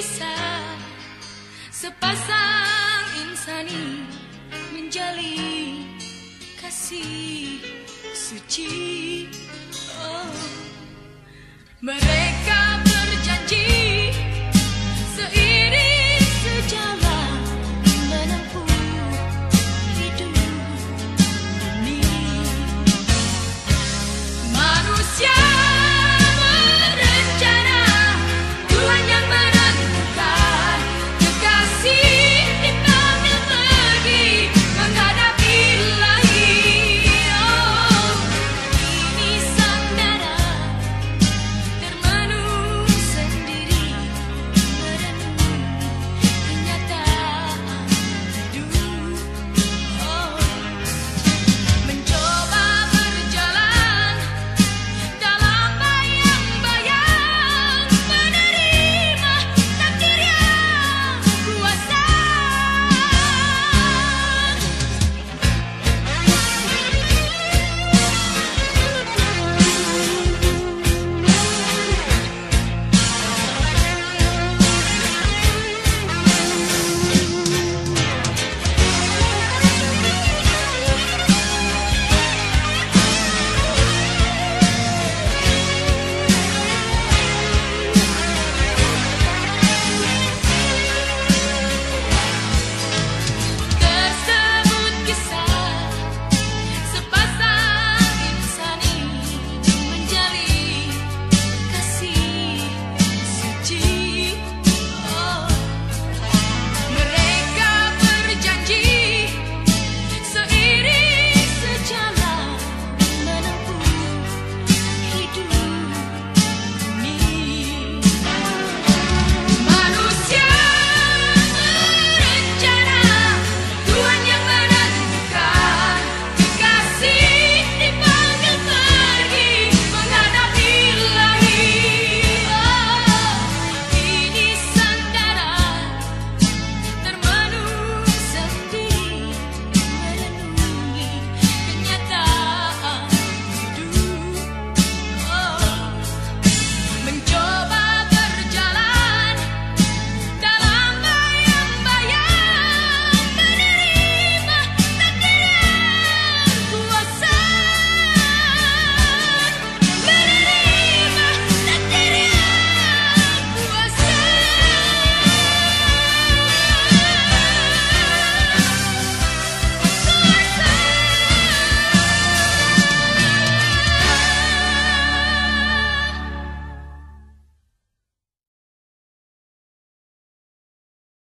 bisa sepasang insani menjalin kasih suci. Oh mereka